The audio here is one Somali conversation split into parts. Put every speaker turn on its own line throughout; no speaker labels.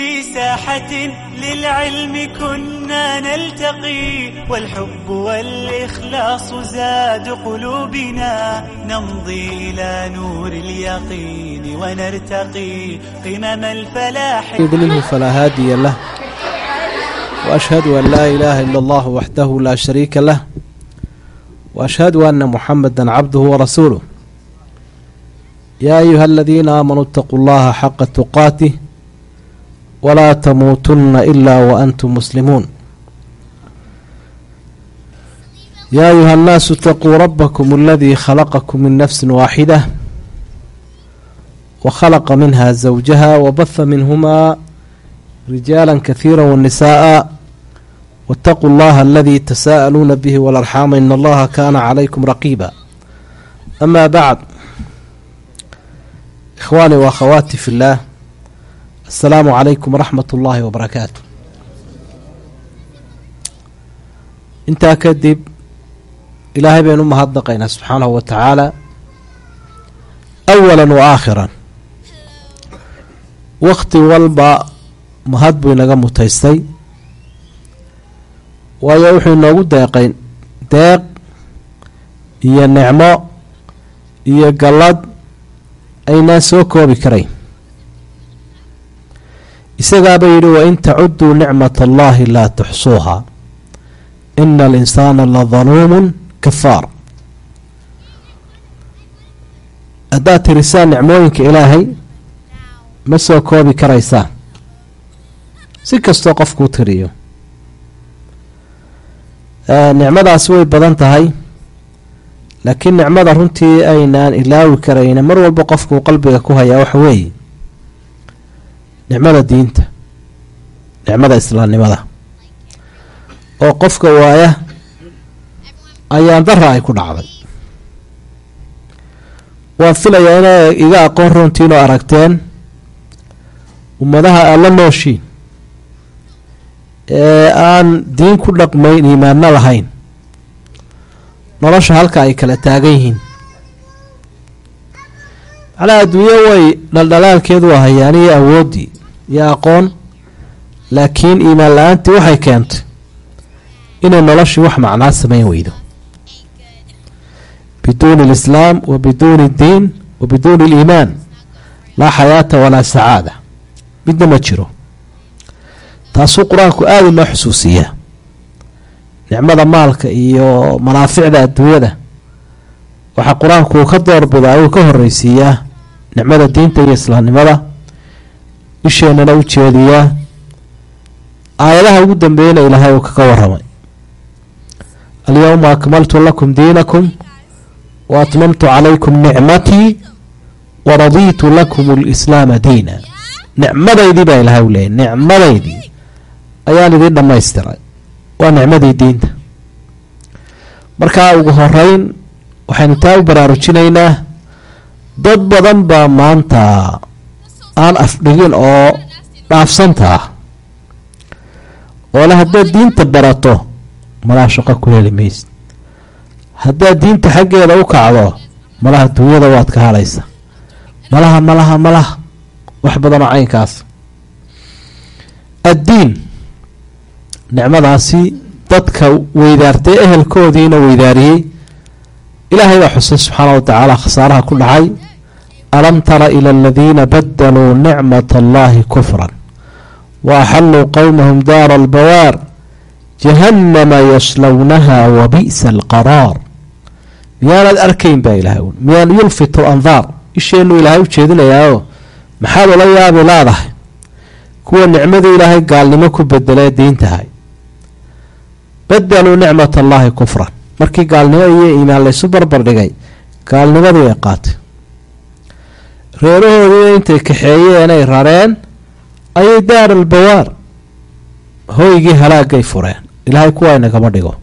في ساحة للعلم كنا نلتقي والحب والإخلاص زاد قلوبنا نمضي إلى نور اليقين ونرتقي قمم الفلاح
بالله فلا هادي له وأشهد أن لا إله إلا الله وحده لا شريك له وأشهد أن محمدا عبده ورسوله يا أيها الذين آمنوا اتقوا الله حق تقاته walaa tamuutunna ilaa wa antum muslimuun yaa ayuha annaasu itaquu rabbakum aladii khalaqakum min nafsin waaxida wa khalaqa minha zawjaha wabaha minhumaa rijaala kahiira wanisaaa waataquu allaha aladii tasaa'aluuna bihi walarxaama in allaha kaana calaykum raqiiba amaa bacd ikhwaanii waakhawaati fi asalaamu calaykum waraxmat ullaahi wabarakaatu intaa kadib ilaahay baynu u mahadnaqaynaa subxaanahu wa tacaala awalan wa aakhiran. Wakhti walba mahad buu inaga mutaystay waayo wuxuu inoogu deeqay deeq iyo nicmo iyo gallad aynaan soo koobi karayn isagaaba yidhi wain tacuduu nicmat allahi laa tuxsuuha. Ina alinsaana la daluumun kafaar haddaad tirisaan nicmooyinka ilaahay ma soo koobi karaysaan. Si kastoo qofkuu tiriyo. Nicmadaasi way badan tahay laakiin nicmada runtii aynaan ilaawi karayna mar walba qofkuu qalbiga ku hayaa waxa weeye nicmada diinta nicmada islaamnimada. Oo qofka waaya ayaan dara ay ku dhacday. Waan filayaa inay iga aqoon runtiinoo aragteen ummadaha aad la nooshiin ee aan diin ku dhaqmayn iimaanno lahayn nolosha halka ay kala taagan yihiin. Macnaha adduunyo way dhaldhalaalkeedu ahayaan iyo awooddii iyo aqoon laakiin iimaan la'aantii waxay keentay inay noloshii wax macnaa samayn weydo. Biduuni alislaam wa biduuni addiin wa biduuni aliimaan. Laa xayaata walaa sacaada. Midna ma jiro. Taasuu qur'aanku aada inoo xusuusiyaa. Nicmada maalka iyo manaaficda adduunyada. Waxaa qur'aanku uu ka doorbidaa uu ka horreysiiyaa nicmada diinta iyo islaamnimada isheenana u jeediyaa aayadaha ugu dambeeyana ilaahay uu kaga waramay alyowma akmaltu lakum diinakum wa atmamtu calaykum nicmatii wa radiitu lakum alislaama diina nicmadaydii baa ilahay u leeyay nicmadaydii ayaan idiin dhammaystiray. Waa nicmadii diinta. Markaa ugu horeyn waxaynu taa u baraarujinaynaa dad badan baa maanta aan afdhigin oo dhaafsanta ah. Oo le haddaad diinta barato malaha shaqo ku heli maysid. Haddaad diinta xaggeeda u kacdo malaha duunyada waad ka hadhaysa malaha malaha malaha wax badanoo caynkaas. Addiin nicmadaasi dadka weydaartay ehelkoodiina weydaariyey. Ilaahay baa xusay subxaana wa tacaala khasaaraha ku dhacay alam tara ila aladiina badaluu nicmat allahi kufran wa axaluu qowmahum daara albawaar jahannama yaslownaha wa bi'sa alqaraar miyaanaad arkayn baa ilahay un miyaan yulfitu andaar isheennu ilaahay u jeedinayaao maxaad ula yaabi leedahay kuwa nicmadii ilaahay gaalnimo ku bedelee diintahay badaluu nicmat allaahi kufran markii gaalnimo iyo iimaan laysu barbar dhigay gaalnimadii ay qaatay reerahoodiina intay kaxeeyeen ay rareen ayay daar albawaar hoygii halaagay fureen. Ilaahay kuwa inagama dhigo.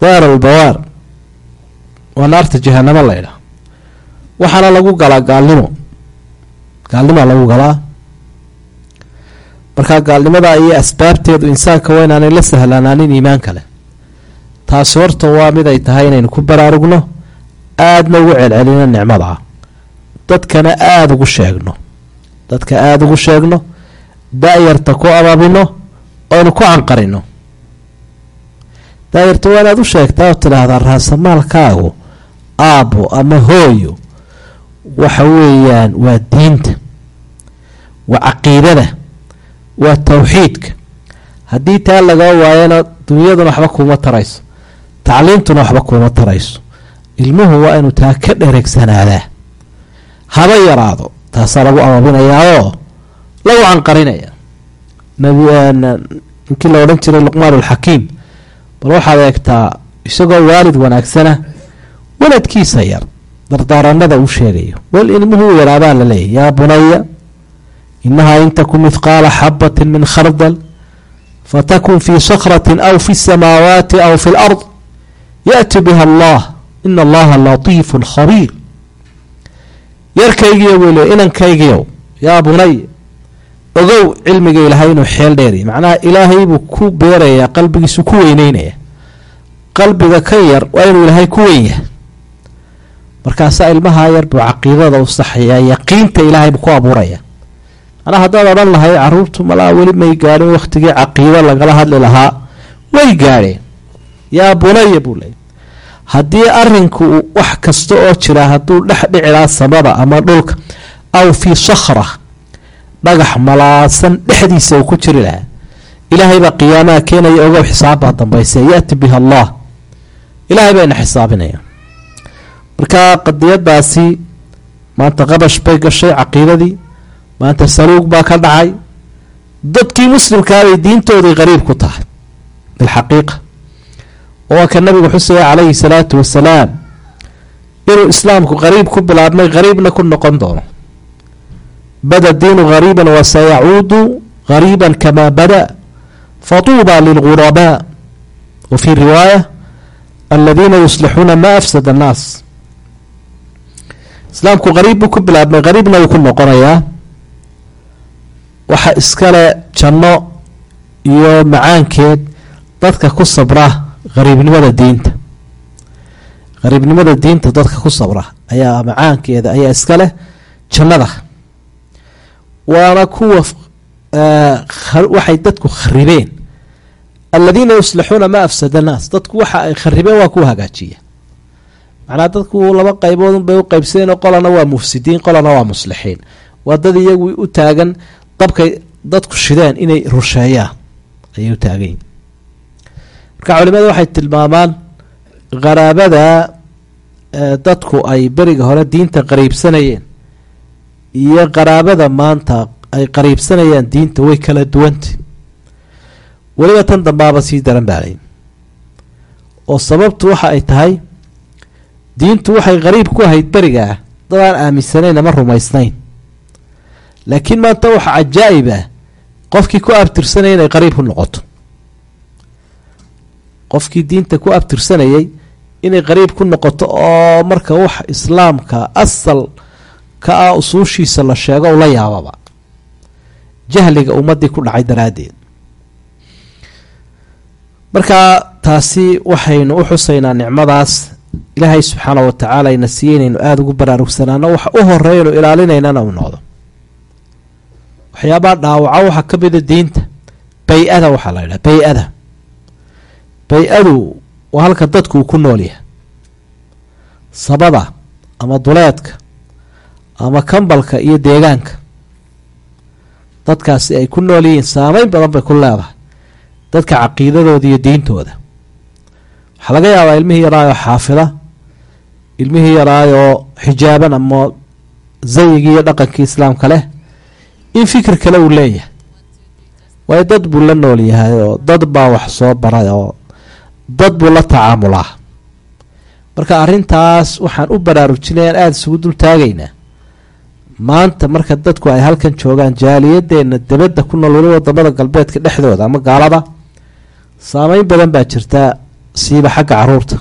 Daar albawaar waa naarta jahanamo laydhaa waxaana lagu galaa gaalnimo. Gaalnimaa lagu galaa. Markaa gaalnimada iyo asbaabteedu insaanka waa inaanay la sahlanaanin iimaan kale. Taasi horta waa mid ay tahay inaynu ku baraarugno. Aadna ugu celcelino nicmada dadkana aada ugu sheegno. Dadka aada ugu sheegno da-yarta ku ababino oynu ku canqarino. Daayarta waa inaad u sheegtaa oo tidhaahdaa raasamaalkaagu aabbo ama hooyo waxa weeyaan waa diinta waa caqiidada waa tawxiidka. Haddii taa lagaa waayana dunyaduna waxba kuuma tarayso tacliimtuna waxba kuuma tarayso. Ilmuhu waa inuu taa ka dhereegsanaadaa haba yaraado. Taasaa lagu ababinayaa oo lagu canqarinaya ninkii la odhan jiray luqmaan ulxakiim bal waxaad eegtaa isagoo waalid wanaagsana waladkiisa yar dardaaranada uu sheegayo. Wel ilmuhu yaraabaa la leeyahy yaa bunaya inahaa in takun mithqaala xabatin min khardal fatakun fii sakratin aw fi samaawaati aw fi lard yaأti biha allah ina allaha latiifun khabiir yarkaygiyo wele inankaygiyow yaa bunay ogow cilmiga ilaahay inuu xeel dheeriy macnaha ilaahay buu ku beerayaa qalbigiisu ku weyneynaya. Qalbiga ka yar waa inuu ilaahay ku weyn yahay markaasaa ilmahaa yar buu caqiidada u saxayaa yaqiinta ilaahay buu ku abuuraya macnaha haddaad odhan lahay caruurtu malaa weli may gaadhin wakhtigii caqiido lagala hadli lahaa. Way gaadheen. Yaa bunaya buu leeyay haddii arinku wax kasta oo jira hadduu dhex dhicilaa samada ama dhulka aw fii sakhra dhagax malaasan dhexdiisa uu ku jiri lahaa ilaahay baa qiyaamaha keenaya ogow xisaabbaa dambayse yaati biha allah. Ilaahay bayna xisaabinaya. Marka qadiyadaasi maanta qabash bay gashay caqiidadii maanta saluug baa ka dhacay. Dadkii muslimkaabay diintoodii qariib ku tahay bilxaqiiqa oo ka nabigu xusaya calayhi salaatu wasalaam inuu islaamku qariib ku bilaabmay qariibna ku noqon doono. Bada diinu gariiba wasayacuudu gariiba kamaa bada fatuuba lilgurabaa wa fii riwaaya aladiina yuslixuuna ma afsada annaas. Islaamku qariib buu ku bilaabmay qariibna wuu ku noqonayaa. Waxa iskale janno iyo macaankeed dadka ku sabra qariibnimada diinta. Qariibnimada diinta dadka ku sabra ayaa macaankeeda ayaa iskaleh jannada. Waana kuwa waxay dadku kharibeen. Aladiina yuslixuuna ma afsada annaas dadku waxa ay kharibeen waa kuwa hagaajiya. Macnaa dadku laba qayboodun bay u qaybsadeen qolana waa mufsidiin qolana waa muslixiin. Waa dad iyagu u taagan dabkay dadku shideen inay rusheeyaan ayay u taaganyihin marka culimadu waxay tilmaamaan qaraabada dadku ay beriga hore diinta qariibsanayeen iyo qaraabada maanta ay qariibsanayaan diinta way kala duwanta weliba tan dambaaba sii daran baalay oo sababtu waxa ay tahay diintu waxay qariib ku ahayd berigaa dad aan aaminsanayn ama rumaysnayn. Laakiin maanta waxa cajaa'ib ah qofkii ku abtirsanaya inay qariib ku noqoto qofkii diinta ku abtirsanayay inay qariib ku noqoto oo marka wax islaamka asal ka ah usuushiisa la sheego ula yaababa. Jahliga ummadii ku dhacay daraaddeed. Marka taasi waxaynu u xusaynaa nicmadaas ilaahay subxaana wa tacaala ayna siiye inaynu aada ugu baraarugsanaano waxa u horeynu ilaalinaynana uu noqdo. Waxyaabaha dhaawaca waxaa ka mida diinta. Bay-ada waxaa la yidhaha bay-ada bay-adu waa halka dadku uu ku nool yahay. Sabada ama duleedka ama kambalka iyo deegaanka. Dadkaasi ay ku nool yihiin saameyn badan bay ku leedahay. Dadka caqiidadooda iyo diintooda. Waxaa laga yaabaa ilmihii yaraayoo xaafida ilmihii yaraayoo xijaaban ama zayigii iyo dhaqankii islaamka leh in fikir kale uu leeyahay. Waayo dad buu la nool yahay oo dad baa wax soo baray oo dad buu la tacaamulaa marka arrintaas waxaan u baraarujinayaan aada isugu dul taagaynaa maanta marka dadku ay halkan joogaan jaaliyadeenna dabadda ku nool weli waddamada galbeedka dhexdooda ama gaalada saameyn badan baa jirtaa siiba xagga carruurta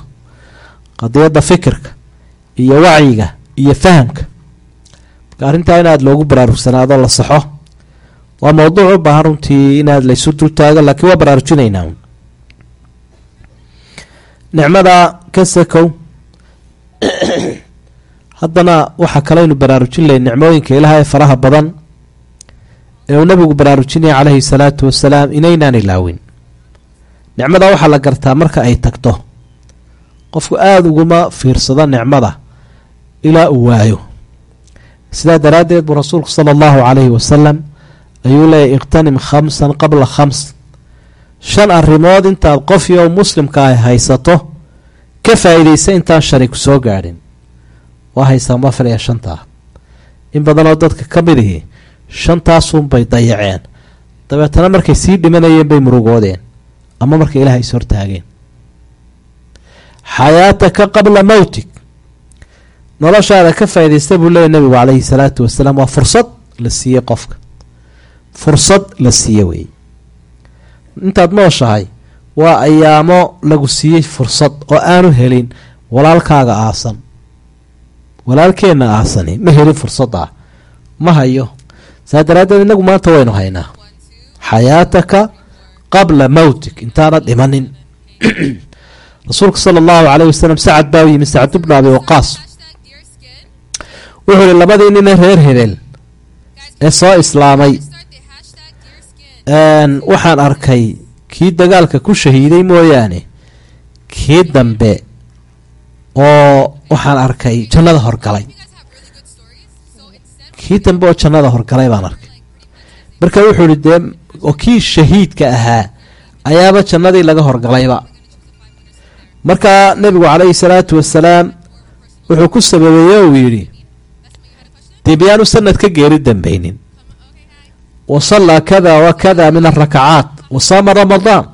qadiyadda fikirka iyo wacyiga iyo fahamka. Marka arrintaa in loogu baraarugsanaado la saxo waa mowduuc u baahan runtii inaad laysu dul taago laakiin waa baraarujinaynaa nicmada ka sakow haddana waxaa kaleynu baraarujin lahay nicmooyinka ilaah ee faraha badan ee uu nabigu baraarujinaya calayhi salaatu wasalaam inaynaan ilaawin. Nicmada waxaa la gartaa marka ay tagto. Qofku aada uguma fiirsado nicmada ilaa uu waayo. Sidaa daraaddeed buu rasuulku sala allahu calayhi wasalam ayuu leeyahy iqtanim khamsan qabla khams shan arrimood intaad qofyo muslimka ay haysato ka faa-iideysa intaan shani ku soo gaadhin. Waa haysaan baa filaya shantaa. In badanoo dadka ka mid ihi shantaasunbay dayaceen. Dabeetana markay sii dhimanayeen bay murugoodeen ama markay ilaah is hortaageen. Xayaataka qabla mowtig noloshaada ka faa-ideysta buu leeyahy nabigu calayhi salaatu wasalaam. Waa fursad la siiyey qofka. Fursad la siiye weeye intaad nooshahay waa ayaamo lagu siiyey fursad oo aanu helin walaalkaaga aasan. Walaalkeenna aasani ma helin fursadda ma hayo. Saa daraaddeed inagu maanta waynu haynaa. Xayaataka qabla mowtig intaana dhimanin. Rasuulka sala allahu caleyh wasalam sacad baa u yimi sacd bnu abi waqaas. Wuxuu ihi labadii nine reer hebel ee soo islaamay waxaan arkay kii dagaalka ku shahiiday mooyaane. Kii dambe oo waxaan arkay jannada horgalay. Kii dambe oo jannada horgalay baan arkay. Marka wuxuu ihi dee oo kii shahiidka ahaa ayaaba jannadii laga horgalayba. Markaa nebigu calayhi salaatu wasalaam wuxuu ku sababeeye uu yidhi dee miyaanu sanad ka geeri dambeynin wa sallaa kada wa kada min arakacaat wa saama ramadaan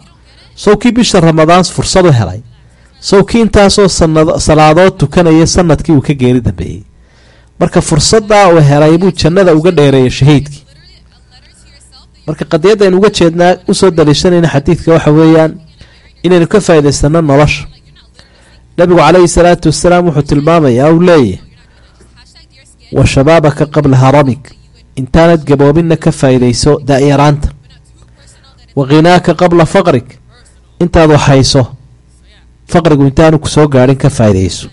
sow kii bisha ramadaan fursad u helay sow kii intaasoo salaadood tukanaya sannadkii uu ka geeri dambeeyey marka fursaddaa uu helay buu jannada uga dheereeyay shahiidkii marka qadiyadaynu uga jeednaa u soo daliishanayna xadiidka waxa weeyaan inaynu ka faa'idaysano nolosha nabigu calayhi salaatu wasalaam wuxuu tilmaamayaa uu leeyahy wa shabaabaka qabla haramig intaanad gaboobinna ka faa'iidayso da-yaraanta. Wa khinaaka qabla faqrig intaad waxhayso faqrigu intaanu ku soo gaadhin ka faa'iidayso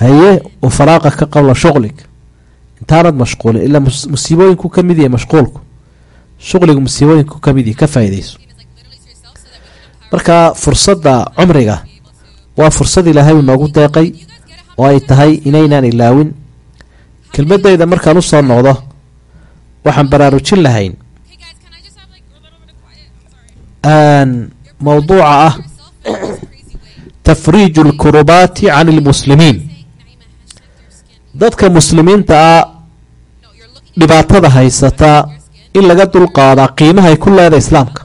haye wa faraaqaka qabla shuqlig intaanad mashquulin ilaa musiibooyinku ka mid yahay mashquulku. Shuqligu musiibooyinku ka mid yahay ka faa'iidayso marka fursadda cumriga waa fursad ilaahay uu noogu deeqay oo ay tahay inaynaan ilaawin kelmadayda markaan u soo noqdo waxaan baraarujin lahayn mowduuca ah tafriiju lkurubaati can ilmuslimiin dadka muslimiinta ah dhibaatada haysataa in laga dulqaadaa qiimahay ku leeda islaamka.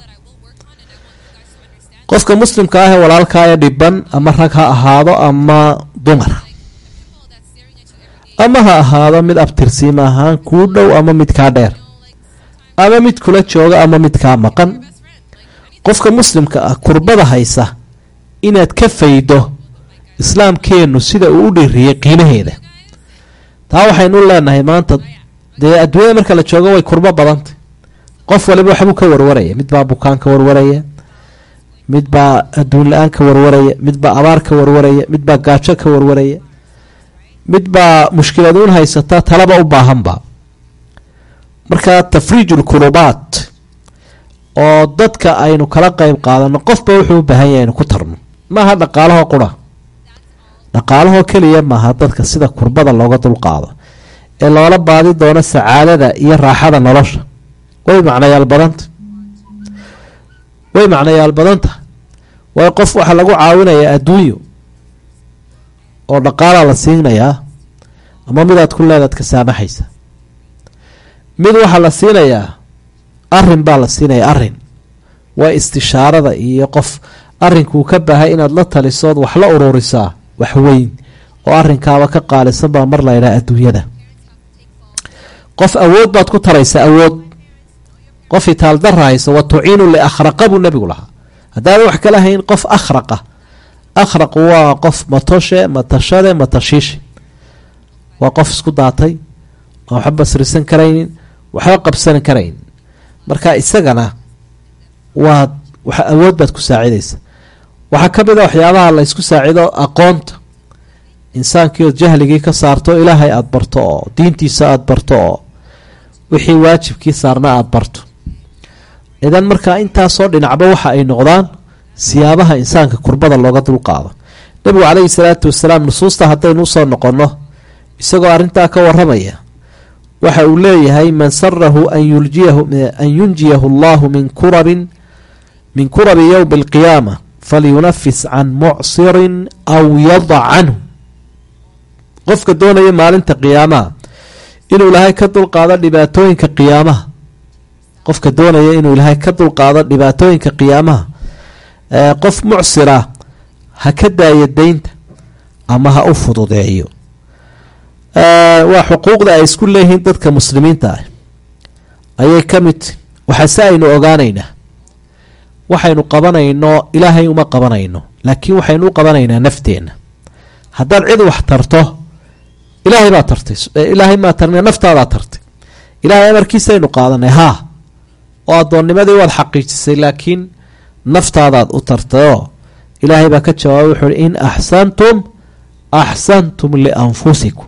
Qofka muslimka ah ee walaalkaa ee dhiban ama rag ha ahaado ama dumar ama ha ahaado mid abtirsiim ahaan kuu dhow ama mid kaa dheer. Ama mid kula jooga ama mid kaa maqan. Qofka muslimka ah kurbada haysa inaad ka faydo islaamkeennu sida uu u dhiiriyey qiimaheeda. Taa waxaynu leenahay maanta dee adduunyada marka la joogo way kurbo badantay. Qof waliba waxbuu ka warwaraya mid baa bukaan ka warwaraya mid baa adduun la'aan ka warwaraya mid baa abaar ka warwaraya mid baa gaajo ka warwaraya mid baa mushkiladuun haysataa talaba u baahanba. Marka tafriiju lkurubaat oo dadka aynu kala qeyb qaadano qofba wuxuu u baahan yahay aynu ku tarno maaha dhaqaalahoo qura? Dhaqaalahoo keliya maaha dadka sida kurbada looga dulqaado ee loola baadi doono sacaadada iyo raaxada nolosha. Way macnayaal badanta. Way macnayaal badanta. Waayo qof waxaa lagu caawinayaa adduunyo oo dhaqaalaa la siinayaa ama midaad ku leedaad ka saamaxaysa. Mid waxaa la siinayaa arrin baa la siinaya arrin waa istishaarada iyo qof arinkuu ka baahay inaad la talisood wax la ururisaa wax weyn oo arinkaaba ka qaalisan baa mar laydhaha adduunyada. Qof awood baad ku taraysaa awood. Qof itaaldara haysa wa tuciinu liakhraqa buu nebigu lahaa. Haddaadan wax kala hayn qof akhraqa akhraq waa qof matoshe matashade matashiishe waa qof isku daatay oo waxba basrisan karaynin waxba qabsan karayn marka isagana waad awood baad ku saacidaysa waxaa ka mid a waxyaabaha la ysku saacido aqoonta insaankii ood jahligii ka saarto ilaahay aada barto oo diintiisa aada barto oo wixii waajibkii saarna aada barto idan markaa intaasoo dhinacba waxa ay noqdaan siyaabaha insaanka kurbada looga dulqaado. Nebigu caleyhi salaatu wasalaam nusuusta haddaynu u soo noqonno isagoo arrintaa ka waramaya waxa uu leeyahay man sarahu an yunjiyahu allahu min kurabin min kurabi yowmi alqiyaama falyunafis can mucsirin aw yadac canhu. Qofka doonaya maalinta qiyaamaha inuu ilaahay ka dulqaado dhibaatooyinka qiyaamaha. Qofka doonaya inuu ilaahay ka dulqaado dhibaatooyinka qiyaamaha qof mucsira ha ka daaya deynta ama ha u fududeeyo. Waa xuquuqda ay isku leeyihiin dadka muslimiinta ah. Ayay ka mid waxaase aynu ogaanaynaa waxaynu qabanayno ilaahay uma qabanayno laakiin waxaynu u qabanaynaa nafteenna. Haddaad cid wax tarto ilaahay baa tartay ilaahay maa tarna naftaadaa tartay. Ilaahay amarkiisaynu qaadanay haa oo addoonnimadii waad xaqiijisay laakiin naftaadaad u tartayoo ilaahay baa ka jawaabay wuxuu uhi in axsantum axsantum lianfusikum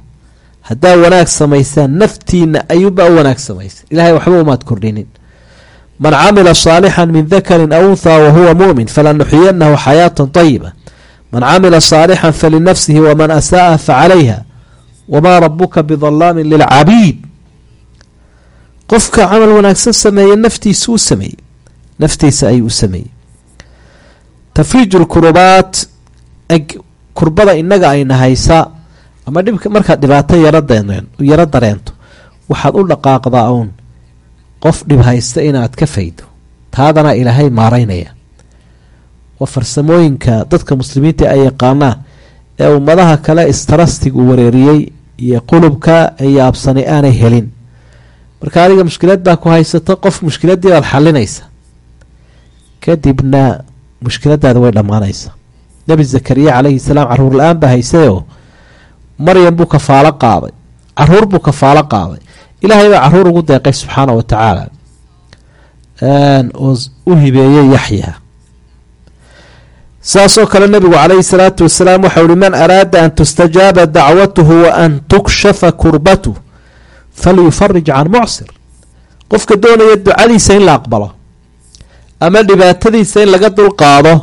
haddaa wanaag samaysaan naftiina ayuunbaa u wanaag samaysay. Ilahay waxba umaad kordhinin man camila saalixan min dakarin aw unthaa wahuwa mu'min falanuxiyanahu xayaatan طayiba man camila saalixan falinafsihi waman asaa'a facalayha wamaa rabuka bidalaamin lilcabiid. Qofka camal wanaagsan sameeye naftiisa u sameeyey. Naftiisa ayuu u sameeyey tafriij lkurubaat kurbada inaga ayna haysa ama dhibka markaad dhibaato yaro dareento waxaad u dhaqaaqdaa uun. Qof dhib haysta inaad ka faydo. Taadana ilaahay maaraynaya. Waa farsamooyinka dadka muslimiinta ay yaqaanaan ee ummadaha kale istarastigu wareeriyey iyo qulubka iyo absani aanay helin. Marka adiga mushkilad baa ku haysata qof mushkiladii baad xalinaysa kadibna mushkiladaada way dhammaanaysa. Nebi zakariya calayhi salaam carruur la'aan baa haysayoo maryam buu kafaalo qaaday carruur buu kafaalo qaaday ilaahay baa carruur ugu deeqay subxaana wa tacaala. Oo u hibeeyey yaxya. Saasoo kale nebigu calayhi salaatu wasalaam waxau ihi man araada an tustajaaba dacwatuhu wa an tukshafa kurbatuh falyufarij can mucsir. Qofka doonaya ducadiisa in la aqbalo ama dhibaatadiisa in laga dulqaado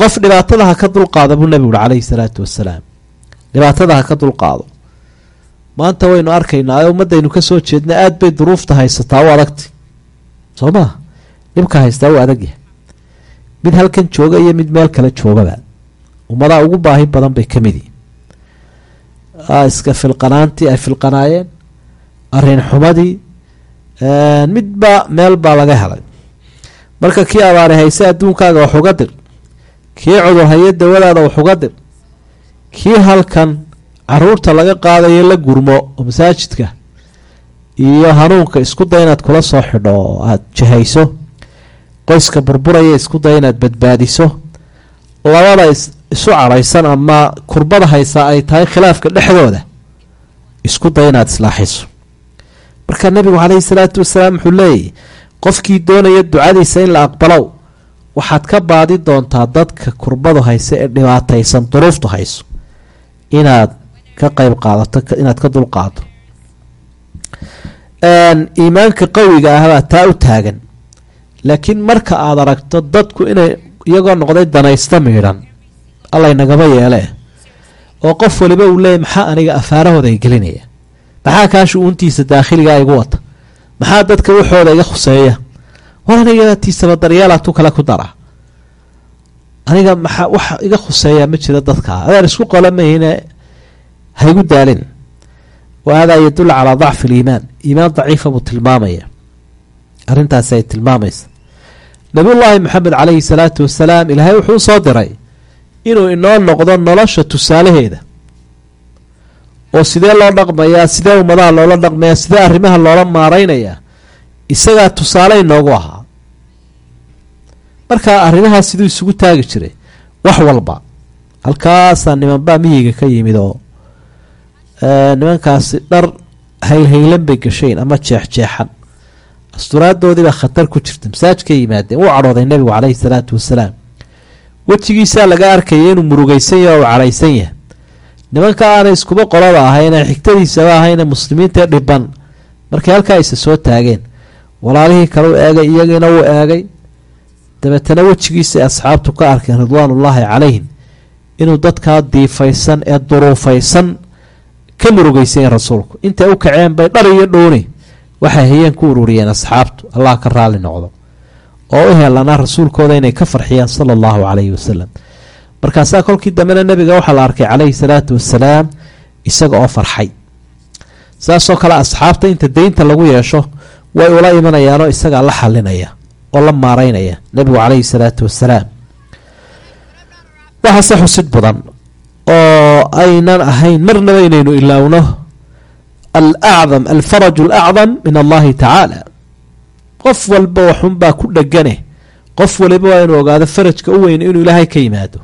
qof dhibaatada ha ka dulqaada buu nebigu uhi calayhi salaatu wasalaam dhibaatada ha ka dulqaado maanta waynu arkaynaa ummadaynu ka soo jeedna aada bay duruufta haysataa u adagtay soo maa dhibka haystaa u adagyahay. Mid halkan jooga iyo mid meel kale joogaba. Ummadaha ugu baahi badan bay ka mid yihiin iska filqanaantii ay filqanaayeen arrin xumadii midba meel baa laga helay marka kii abaari hayse adduunkaaga wax uga dir. Kii cudur haye dawadaada wax uga dir. Kii halkan carruurta laga qaadayo la gurmo oo masaajidka iyo hanuunka isku day inaad kula soo xidho oo aada jihayso qoyska burburaya isku day inaad badbaadiso. Labada isu cadhaysan ama kurbada haysaa ay tahay khilaafka dhexdooda. Isku day inaad islaaxiso. Marka nabigu caleyhi salaatu wasalaam wuxuu leeyahy qofkii doonaya ducadiisa in la aqbalow waxaad ka baadi doontaa dadka kurbadu haysa ee dhibaataysan duruuftu hayso. Inaad ka qeyb qaadato inaad ka dulqaado iimaanka qawiga ahbaa taa u taagan. Laakiin marka aad aragto dadku inay iyagoo noqday danaysta miidhan allaynagaba yeelee oo qof waliba uu leeyahy maxaa aniga afaarahooda ay gelinaya maxaa kaa shu-uuntiisa daakhiligaa igu wata maxaa dadka waxooda iga khuseeya? War aniga tiisaba daryeelaatu kale ku dara. Aniga maxaa wax iga khuseeya ma jiro dadka. Adaan isku qola mahine haygu daalin. Wa haadaa yadullu calaa dacfi aliimaan. Iimaan daciifa buu tilmaamaya. Arrintaasi ay tilmaamaysa. Nabiyullaahi maxamed caleyhi salaatu wasalaam ilaahay wuxuu soo diray inuu inoo noqdo nolosha tusaalaheeda oo sidee loo dhaqmayaa sidee ummadaha loola dhaqmayaa sidee arrimaha loola maareynayaa isagaa tusaale inoogu ahaa. Marka arrimahaas siduu isugu taagi jiray wax walba. Halkaasaa nimanbaa miyiga ka yimid oo nimankaasi dhar haylhaylan bay gashayn ama jeexjeexan. Asturaaddoodiibaa khatar ku jirta. Masaajkay yimaadeen wuu cadhooday nebigu caleyhi salaatu wasalaam. Wejigiisaa laga arkaya inuu murugaysan yahay oo cadhaysan yahay nimanka aanay iskuba qolada ahayn ee xigtadiisaba ahayne muslimiinta dhiban markay halkaa isa soo taageen. Walaalihii kale u eegay iyagiina wuu eegay. Dabeetana wejigiisa asxaabtu ka arkeen ridwaanullaahi calayhim inuu dadkaa diifaysan ee duruufaysan ka murugeysayen rasuulku. Intay u kaceen bay dhar iyo dhooni waxay hayeen ku ururiyeen asxaabtu. Allah ka raali noqdo. Oo u helanaa rasuulkooda inay ka farxiyaan sala allahu calayhi wasalam markaasaa kolkii dambena nebiga waxaa la arkay calayhi salaatu wasalaam isaga oo farxay. Saasoo kale asxaabta inta deynta lagu yeesho way ula imanayaanoo isagaa la xalinaya oo la maaraynaya nebigu calayhi salaatu wasalaam waxaase xusid badan oo aynan ahayn marnaba inaynu ilaawno alacdam alfaraju alacdam min allahi tacaala qof walba waxunbaa ku dhegane qof waliba waa inuu ogaado farajka u weyn inuu ilaahay ka yimaado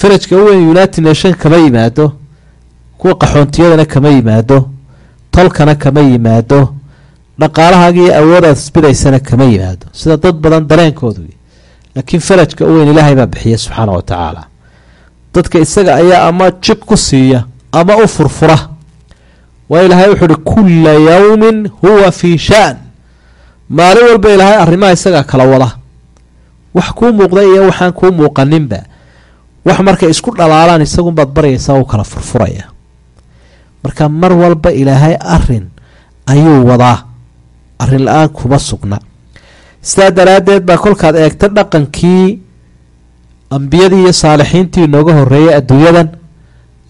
farajka weyn united nation kama yimaado kuwa qaxoontiyadana kama yimaado tolkana kama yimaado dhaqaalahaagiiyo awoodaad isbidaysana kama yimaado. Sida dad badan dareenkoodu laakiin farajka u weyn ilaahay baa bixiya subxaana wa tacaala. Dadka isaga ayaa ama jig ku siiya ama u furfura. Waa ilaahay wuxuu uhi kulla yowmin huwa fii shaan. Maalin walba ilaahay arrimaha isagaa kala wada. Wax kuu muuqda iyo waxaan kuu muuqaninba wax markay isku dhalaalaan isagunbaad baryaysaa u kala furfuraya. Marka mar walba ilaahay arrin ayuu wadaa. Arrin la'aan kuma sugna. Sidaa daraaddeed baa kolkaad eegta dhaqankii ambiyadii iyo saalixiintii inooga horreeyay adduunyadan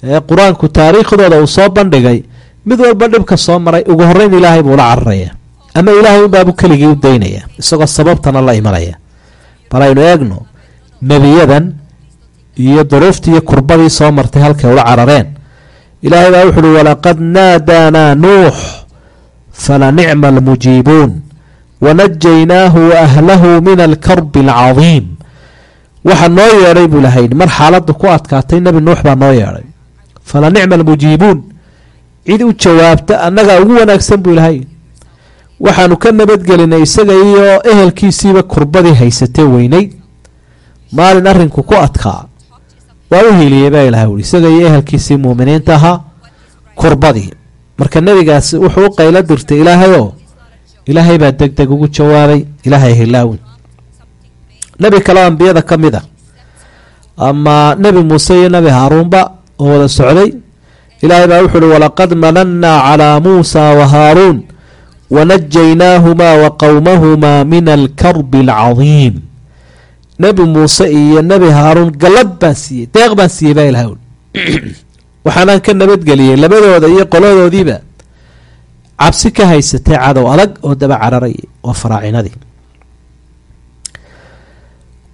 ee qur'aanku taariikhdooda uu soo bandhigay mid walba dhibka soo maray. Ugu horreyn ilaahay buu la cararaya. Ama ilaahay unbaabu keligii u daynaya isagoo sababtana la imanaya. Bal aynu eegno nebiyadan iyo duruuftii iyo kurbadii soo martay halkay ula carareen. Ilaahay baa wuxu uhi walaqad naadaanaa nuux fala nicma almujiibuun wanajaynaahu wa ahlahu min alkarbi alcadiim. Waxaa noo yeedhay buu ilahay mar xaaladdu ku adkaatay nebi nuux baa noo yeedhay. Fala nicma almujiibuun cid u jawaabta annagaa ugu wanaagsan buu ilahay waxaanu ka nabadgelinay isaga iyo ehelkiisiiba kurbadii haysatee weyneyd maalin arrinku ku adkaa waa u hiiliyey baa ilahay ui isaga iyo ehelkiisii muuminiinta ahaa kurbadii. Marka nebigaasi wuxuu u qaylo dirtay ilaahayoo ilaahay baa deg deg ugu jawaabay ilaahay hilaawin. Nebi kaleo ambiyada ka mid a ama nebi muuse iyo nebi haaruunba oo wada socday ilaahay baa wuxu uhi walaqad manannaa calaa muusa wa haaruun wanajaynaahumaa wa qowmahumaa min alkarbi alcadiim nebi muuse iyo nebi haaruun gallad baan siiyey deeq baan siiyey baa ilahay ui waxaanaan ka nabadgeliyey labadooda iyo qoladoodiiba cabsi ka haysatay cadow adag oo daba cararayay waa faraacinadii.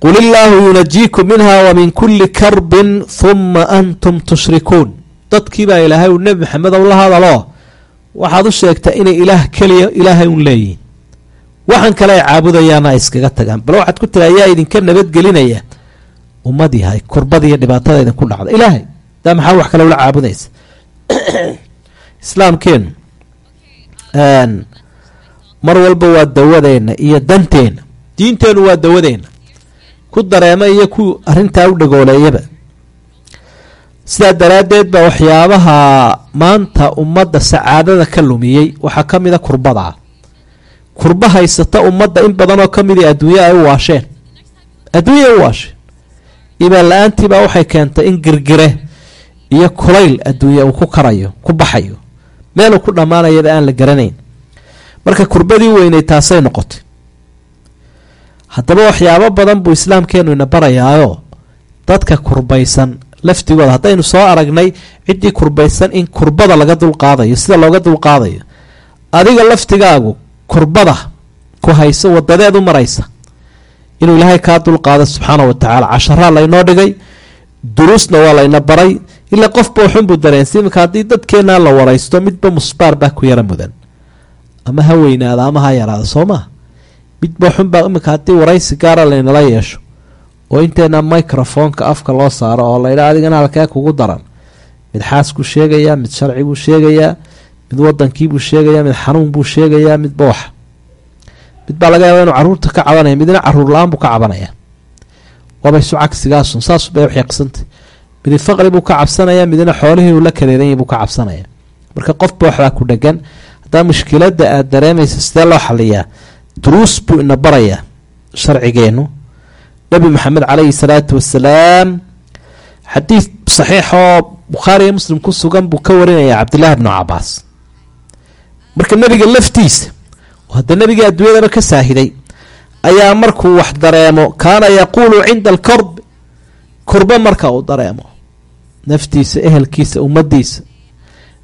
Qul illaahu yunajiikum minha wa min kulli karbin huma antum tushrikuun. Dadkii baa ilaahay uu nebi maxamed ow la hadaloo waxaad u sheegtaa inay ilaah keliya ilaahay un leeyihiin waxaan kale ay caabudayaana ay iskaga tagaan. Bal waxaad ku tiri ayaa idinka nabadgelinaya ummad yahay kurbada iyo dhibaatada idinku dhacda ilaahay daa maxaa wax kale ula caabudaysa? Islaamkeenu mar walba waa dawadeenna iyo danteenna diinteennu waa dawadeenna ku dareema iyo ku arrintaa u dhagooleeyaba. Sidaa daraaddeed baa waxyaabaha maanta ummadda sacaadada ka lumiyey waxaa ka mid a kurbadaa kurba haysata ummadda in badanoo ka midii adduunya ay u waasheen. Adduunya ay u waasheen. Imaan la'aantiibaa waxay keentay in girgire iyo kulayl adduunya uu ku karayo ku baxayo meeluu ku dhammaanayaba aan la garanayn. Marka kurbadii weynay taasay noqotay. Haddaba waxyaabo badan buu islaamkeenu ina barayaayo. Dadka kurbaysan laftigooda haddaynu soo aragnay ciddii kurbaysan in kurbada laga dulqaadayo sida looga dulqaadayo adiga laftigaagu kurbada ku hayso wadadeed u maraysa. Inuu ilaahay kaa dulqaado subxaana wa tacaala. Casharaa laynoo dhigay duruusna waa layna baray ilaa qofba waxunbuu dareensa iminka haddii dadkeenaa la waraysto midba musbaar baa ku yara mudan. Ama ha weynaada ama ha yaraada soo maa midba waxunbaa iminka haddii waraysi gaara laynala yeesho. Oo inteena microfonka afka loo saaro oo laydha adigana halkee kugu daran. Mid xaaskuu sheegayaa mid sharcibuu sheegayaa mid wadankiibuu sheegayaa mid xanuun buu sheegayaa mid booxa mid baa laga yaaba inuu carruurta ka cabanaya midna carruur la'aan buu ka cabanaya. Waaba isu cagsigaasun saas bay uxiiqsantay midi faqri buu ka cabsanaya midna xoolihii uu la kareeranyay buu ka cabsanaya. Marka qofba waxbaa ku dhegan haddaa mushkiladda aada dareemaysa sidee loo xaliyaa duruus buu ina barayaa sharcigeennu. Nabi maxamed caleyhi salaatu wasalaam xadiid saxiixoo bukhaari iyo muslim ku sugan buu ka warinaya cabdillaahi bnu cabaas marka nebiga laftiisa hadda nebigii adduunyadaba ka saahiday ayaa markuu wax dareemo kaana yaquulu cinda alkorb kurbo marka uu dareemo. Naftiisa ehelkiisa ummadiisa.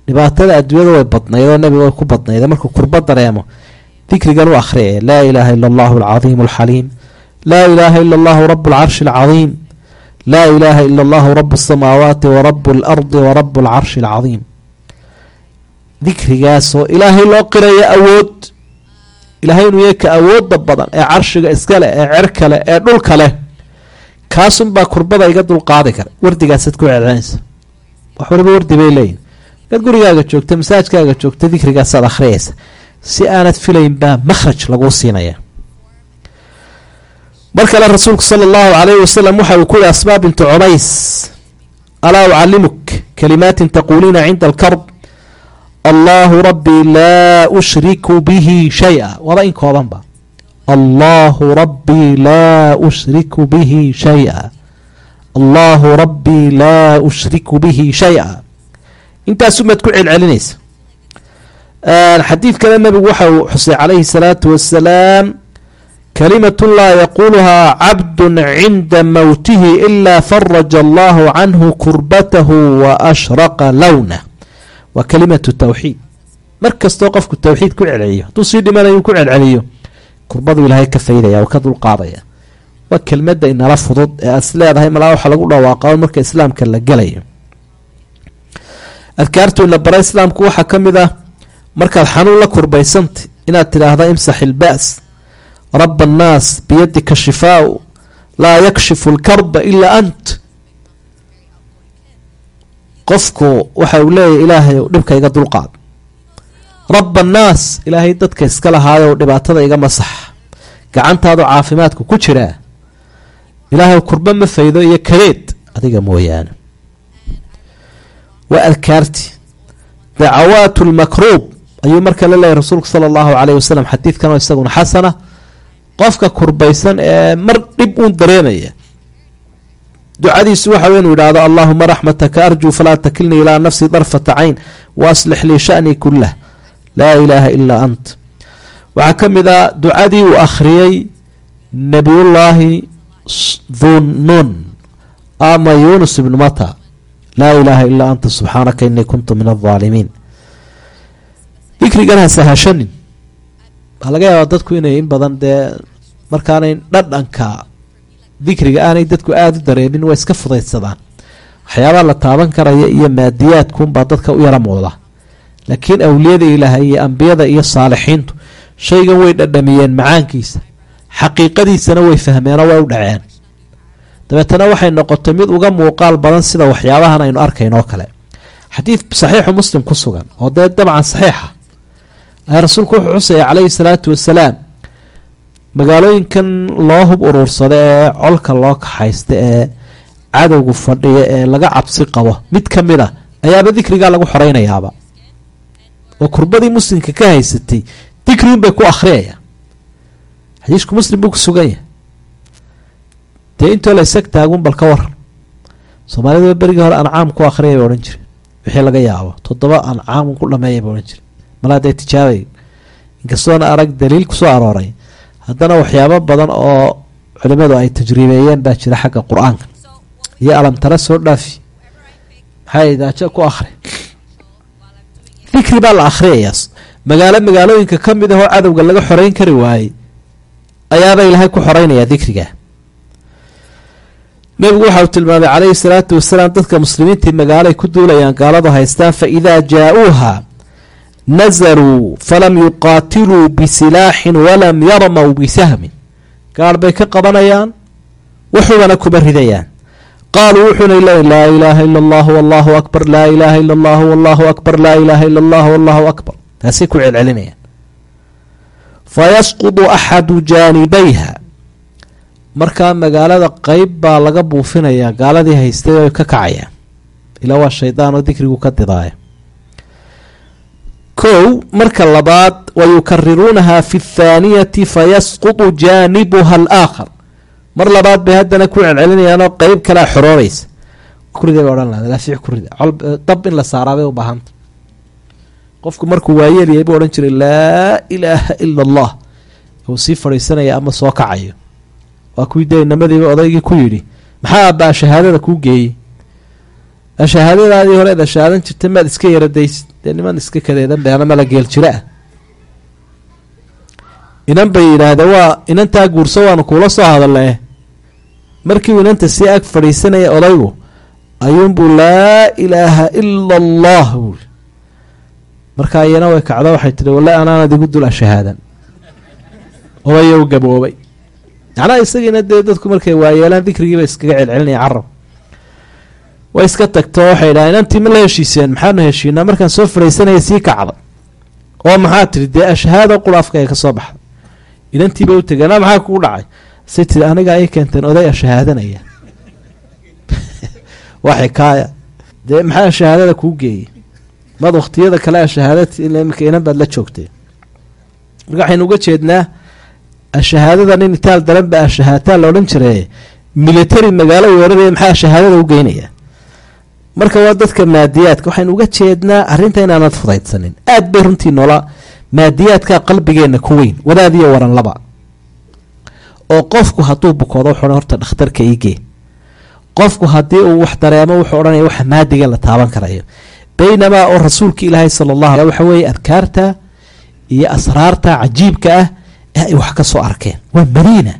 Dhibaatada adduunyada way badnayd oo nebiga way ku badnayd markuu kurbo dareemo dikrigan u akhriyaya laa ilaaha ila allahu alcadiimu alxaliim. Laa ilaaha ila allahu rabu alcarshi alcadiim. Laa ilaaha ila allahu rabu asamaawaati wa rabu alardi wa rabu alcarshi alcadiim dikrigaasoo ilaahay loo qirayo awood. Ilaahay inuu yahay ka awooda badan ee carshiga iskale ee cerkale ee dhulka leh. Kaasunbaa kurbada iga dulqaadi kara. Wardigaasaad ku celcelinaysa wax waliba wardi bay leeyihiin markaad gurigaaga joogta masaajkaaga joogta dikrigaasaad akhriyaysa. Si aanad filayn baa makhraj laguu siinaya. Mar kale rasuulku sala allahu calayhi wasalam waxa uu ku yihi asmaa bintu cumays alaa ucalimuk kalimaatin taquuliina cinda alkarb allahu rabbii laa ushriku bihi shay-a. Waaba in koobanba allahu rabbii laa ushriku bihi shay-a. Allahu rabbii laa ushriku bihi shay-a. Intaasumaad ku celcelinaysa. Xadiidkana nebigu waxa uu xusay calayhi salaatu wasalaam kalimatun laa yaquuluhaa cabdun cinda mowtihi ilaa faraja allahu canhu kurbatahu wa ashraqa lownah waa kalimatu tawxiid. Mar kastoo qofku tawxiid ku celceliyo hadduu sii dhimanayu ku celceliyo kurbadu ilaahay ka faydaya oo ka dulqaadaya. Waa kelmadda inala fudud ee aad is leedahay malaa waxa lagu dhawaaqa marka islaamka la gelayo. Adkaartu ina bara islaamku waxaa ka mid ah markaad xanuun la kurbaysanta inaad tidhaahda imsax ilba's raba annaas biyadika shifaau. Laa yakshifu lkarba ilaa ant qofku waxa uu leeyahy ilaahay dhibka iga dulqaad raba annaas ilaahay dadka iska lahaayow dhibaatada iga masax. Gacantaadu caafimaadku ku jiraa ilaahay kurba ma faydo iyo kadeed adiga mooyaane. Waa adkaarti. Dacawaatu lmakruub ayuu marka la leeyahy rasuulku sala allahu caleyh wasalam xadiidkanoo isaguna xasana qofka kurbaysan ee mar dhib uun dareemaya ducadiisu waxa wey inuu yidhaahdo allaahuma raxmataka arjuu falaa takilnii ilaa nafsi darfata cayn wa aslix lii shanii kulah laa ilaaha ilaa ant. Waxaa ka mid a ducadii uu akhriyey nebiyullaahi dhunnun ama yuunus ibnu mata laa ilaaha ilaa anta subxaanaka inii kuntu min aldaalimiin dikrigan ha waxaa laga yaabaa dadku inay in badan dee markaanay dhadhanka dikriga aanay dadku aada u dareemin waa iska fudaydsadaan. Waxyaabaa la taaban karaya iyo maadiyaadkuunbaa dadka u yara muuqda laakiin awliyada ilaahay iyo ambiyada iyo saalixiintu shaygan way dhadhamiyeen macaankiisa xaqiiqadiisana way fahmeenoo way u dhaceen. Dabeetana waxay noqotay mid uga muuqaal badan sida waxyaabahan aynu arkayn oo kale. Xadiid saxiixu muslim ku sugan oo dee dabcan saxiixa ayaa rasuulku wuxuu xusaya calayhi salaatu wasalaam magaalooyinkan loo hub uruursada ee colka loo kaxaysta ee cadowgu fadhiya ee laga cabsi qabo mid ka mid a ayaaba dikrigaa lagu xoreynayaaba oo kurbadii muslimka ka haysatay dikriun bay ku akhriyaya xadiisku muslim buu ku sugan yahay. Dee intoo la isag taagun bal ka waran. Soomaalida berigii hore ancaam ku akhriyay bay odhan jire wixii laga yaabo toddoba ancaam ku dhameeya bay odhan jire malaa dee tijaabay inkastoona arag daliil ku soo arooray haddana waxyaabo badan oo culimadu ay tajriibeeyeen baa jira xagga qur'aanka. Iyo alamtare soo dhaafi. Maxay daajo ku akhri. Dikri baa la akhriyayaa magaalo magaalooyinka ka mid ahoo cadowga laga xoreyn kari waayey ayaaba ilaahay ku xoreynayaa dikriga. Nebigu waxa uu tilmaamay calayhi salaatu wasalaam dadka muslimiintii magaalay ku duulayaan gaaladu haystaan fa idaa jaa-uuha nazaruu falam yuqaatiluu bisilaaxin walam yarmaw bisahmin gaar bay ka qabanayaan waxubana kuma ridayaan qaaluu wuxuuna leeyiin laa ilaaha ila allahu wallahu akbar laa ilaaha ila allahu wallahu akbar laa ilaaha ila allahu wallahu akbar taasay ku celcelinayaan fayasqudu axadu jaanibayha markaa magaalada qeyb baa laga buufinayaa gaaladii haystay oo ka kacayaan ilaa waa shaydaan oo dikrigu ka didaaya kow marka labaad wayukariruunaha fi athaaniyati fayasqutu jaanibuha alaakhar. Mar labaad bay haddana ku celcelinayaanoo qeyb kalea xorooreysa kurida bay odhan laha laafiic kurida dab in la saaraa bay u baahanta qofku markuu waayeelyahay buu odhan jiray laa ilaaha ila allah uu sii fadhiisanaya ama soo kacayo. Waa kuwii dee odaygii ku yidhi maxaa abbaa shahaadada kuu geeyey? Shahaadadaadii hore ed ashaadan jirta maad iska yaradaysid dee niman iska kadeedan beena mala geel jira. Ah inan bay yidhaahdeen waa inantaa guurso waanu kuula soo hadalnee. Markiiuu inanta sii ag fadhiisanaya odaygu ayuunbuu laa ilaaha ila allah buuri markaa iyana way kacdo waxay tihi walle anaanad igu dul ashahaadan odaya u gaboobay. Macnaha isagiina dee dadku markay waayeelaan dikrigiiba iskaga celcelinaya carab way iska tagto waxay dhaha inantii ma la heshiiseen maxaanu heshiinaa? Markaan soo fadhiisanaya sii kacda oo maxaa tihi dee ashhaado quraafka ee ka soo baxda inantiiba u tegeen maxaa kugu dhacay? Say tiri aniga ay keenteen oday ashahaadanaya. Waa xikaaya dee maxaa shahaadada kuu geeyey? Mad waktiyada kale ashahaadad imika inan baad la joogtay marka waxaynu uga jeednaa ashahaadada nin itaal daran ba ashahaataa la odhan jire military magaalo weeraraya maxaa shahaadada u geynaya marka waa dadka maadiyaadka waxaynu uga jeednaa arrinta inaanad fudaydsanin. Aad bay runtii noola maadiyaadka qalbigeenna ku weyn wadaadiyo waran laba. Oo qofku hadduu bukoodo wuxuu horta dhakhtarka iigee qofku haddii uu wax dareemo wuxuu odhanaya waxa maadiga la taaban karayo. Baynamaa oo rasuulka ilaahay sala allah waxa weeye adkaarta iyo asraarta cajiibka ah ee ay wax ka soo arkeen. Waa madiina.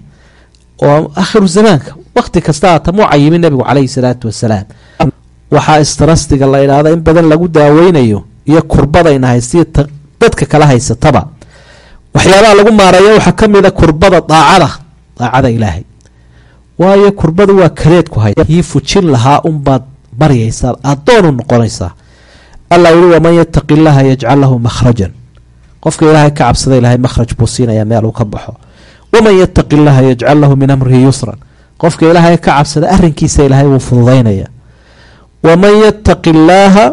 Oo akhiru zamaanka. Wakti kasta atamuu cayimin caleyhi salaatu wasalaam waxaa istarastiga la idhaahda in badan lagu daaweynayo iyo kurbadayna haystiyo dadka kala haysataba. Waxyaabaha lagu maareeyo waxaa ka mid a kurbada daacada daacada ilaahay. Waayo kurbadu waa kareed ku hay. Kii fujin lahaa unbaad baryaysaa addoonu noqonaysaa. Allah yihi waman yataqi llaha yajcal lahu makhrajan. Qofka ilaahay ka cabsada ilaahay makhraj buu siinayaa meel uu ka baxo. Waman yataqi llaha yajcal lahu min amrihi yusran. Qofka ilaahay ka cabsada arrinkiisa ilaahay wuu fududaynaya waman yataqi llaaha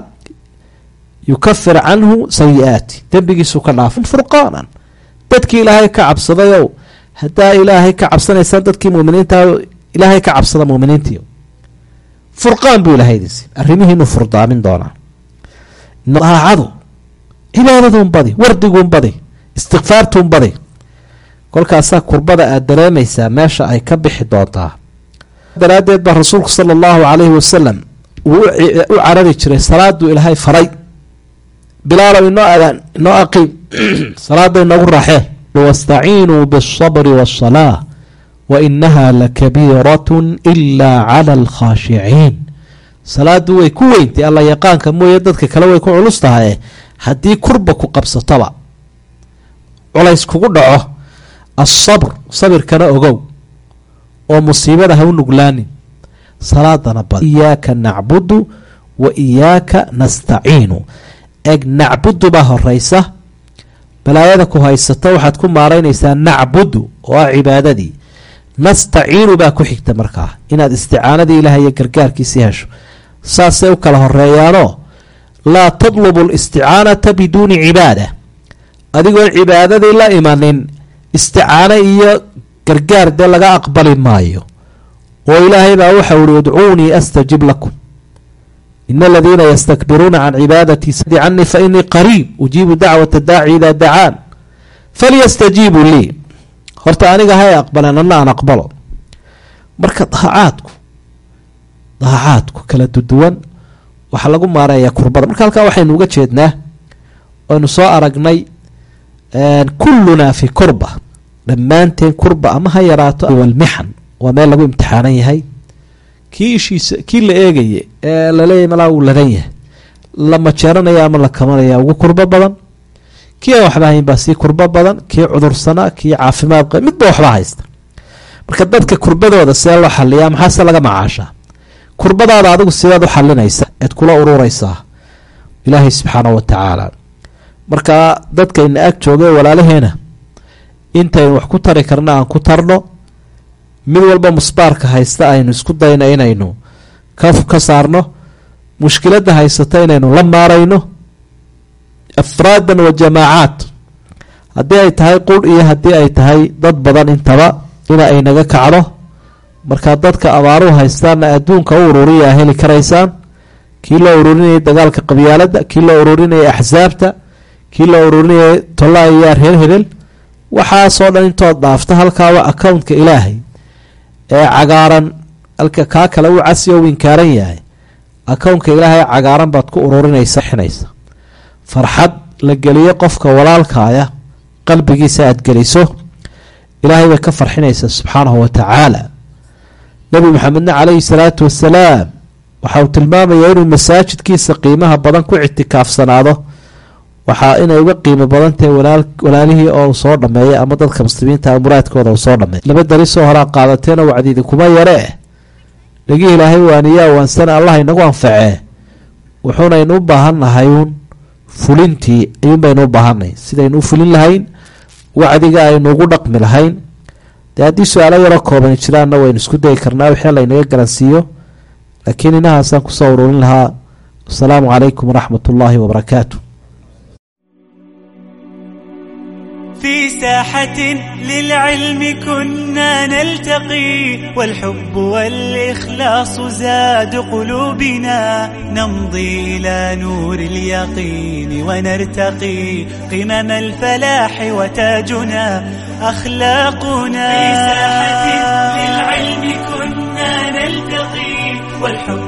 yukafir canhu sayi-aati dembigiisuu ka dhaafin furqaanan dadkii ilaahay ka cabsadayow haddaa ilaahay ka cabsanaysaan dadkii muminiinta ilaahay ka cabsada muminiintii furqaan buu ilahay idinsi arrimihiinu furdaamin doonaa daacadu cibaadaduun badi wardiguun badi istikfaartuun badi kolkaasaa kurbada aad dareemaysaa meesha ay ka bixi doontaa daraaddeed baa rasuulku sala allahu calayhi wasalam uu u carari jiray. Salaaduu ilaahay faray. Bilaalow inoo adaan inoo aqiim salaada inoogu raaxeen. Wastaciinuu bialsabri waassalaa wa inaha lakabiiratun ilaa cala alkhaashiciin salaadu way ku weyntay alla yaqaanka mooye dadka kale way ku culus tahaye haddii kurba ku qabsatoba culays kugu dhaco asabr sabirkana ogow. Oo musiibada ha u nuglaanin salaadana bad. Iyaaka nacbudu wa iyaaka nastaciinu. Eg nacbudu baa horeysa balaayada ku haysata waxaad ku maaraynaysaa nacbudu oo ah cibaadadii. Nastaciinu baa ku xigta markaa inaad isticaanadii ilaah iyo gargaarkiisii hesho. Saasay u kala horeeyaanoo laa tadlubu alisticaanata biduuni cibaada. Adigoon cibaadadii la imanin isticaano iyo gargaar dee laga aqbali maayo oo ilaahay baa waxau ihi udcuunii astajib lakum. In aladiina ystakbiruuna can cibaadatii canii fainii qariib ujiibu dacwata daaci idaa dacaan. Falyastajiibuu lii. Horta aniga hay aqbaleen ana aan aqbalo. Marka daacaadku daacaadku kala duduwan waxaa lagu maareeyaa kurbada. Marka halkaa waxaynu uga jeednaa aynu soo aragnay kullunaa fi kurba. Dhammaanteen kurba ama ha yaraato walmixan waa meel lagu imtixaanan yahay. Kii ishiisa kii la eegaya ee laleeyahy malaa uu ladan yahay. La majeeranaya ama la kamanaya ugu kurbo badan. Kii aan waxba hayn baa sii kurbo badan kii cudursanaa kii caafimaad qaba midba waxba haysta. Marka dadka kurbadooda see loo xaliyaa maxaase laga macaashaa? Kurbadaada adigu sideed u xalinaysa eed kula ururaysaa ilaahay subxaana wa tacaala. Marka dadkayna ag jooga walaalaheena intaynu wax ku tari karna aan ku tarno mid walba musbaarka haysta aynu isku dayno inaynu ka saarno mushkiladda haysata inaynu la maarayno afraadan wa jamaacaat. Haddii ay tahay qur iyo haddii ay tahay dad badan intaba ina ay naga kacdo markaa dadka abaaruhu haystaanna adduunka u ururiyaa heli karaysaan kii loo ururinayay dagaalka qabyaalada kii loo ururinayay axsaabta kii loo ururinayay tolaayaa reer hebel waxaasoo dhan intood dhaafto halkaaba accountka ilaahay ee cagaaran. Halka kaa kale u casiyo u inkaaran yahay. Accountka ilaahay cagaaran baad ku ururinaysa xinaysa farxad la geliyo qofka walaalkaaya qalbigiisa aada geliso ilaahay bay ka farxinaysa subxaanahu wa tacaala. Nebi maxamedna caleyhi salaatu wasalaam waxa uu tilmaamayaa inuu masaajidkiisa qiimaha badan ku ictikaafsanaado waxaa inay uga qiimo badan tahay walaalihii oo soo dhameeya ama dadka muslimiinta muraadkooda soo dhameey laba darisoo horaa qaadateena wacdi idinkuma yaree dhegii ilaahay waaniyaa waansana allah inagu anfacee. Wuxuunaynu u baahannahay uun fulintii ayuun baynu u baahanay. Sidaynu u fulin lahayn wacdiga aynu ugu dhaqmi lahayn. Dee haddii su'aalo yaroo koobani jiraanna waynu isku dayi karnaa wixii laynaga garansiiyo. Laakiin inahaasaan ku soo ururin lahaa. Wasalaamu calaykum waraxmat ullaahi wabarakaatu
في ساحة للعلم كنا نلتقي والحب والإخلاص زاد قلوبنا نمضي إلى نور اليقين ونرتقي قمم الفلاح وتاجنا أخلاقنا في ساحة للعلم كنا نلتقي والحب